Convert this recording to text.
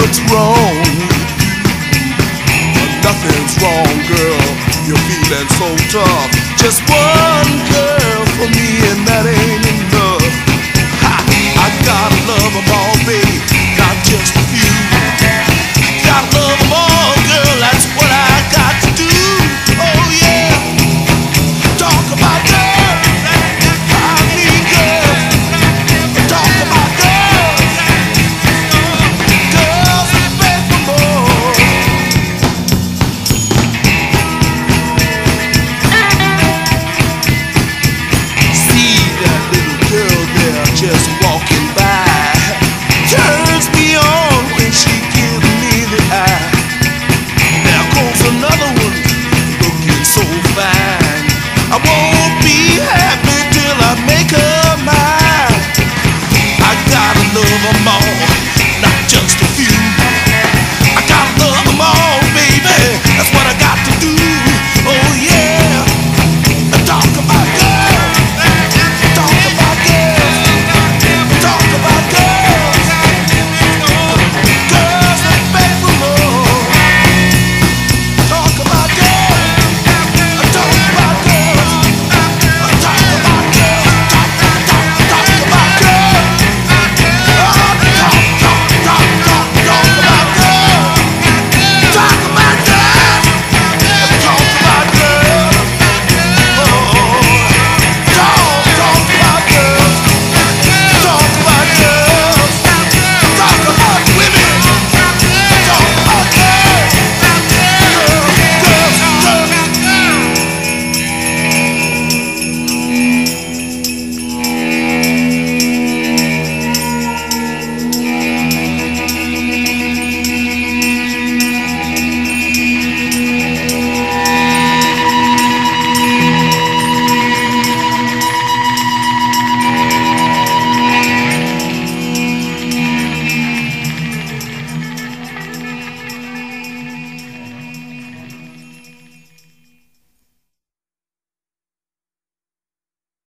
what's wrong. But nothing's wrong, girl. You're feeling so tough. Just one girl for me, and that ain't enough. walking.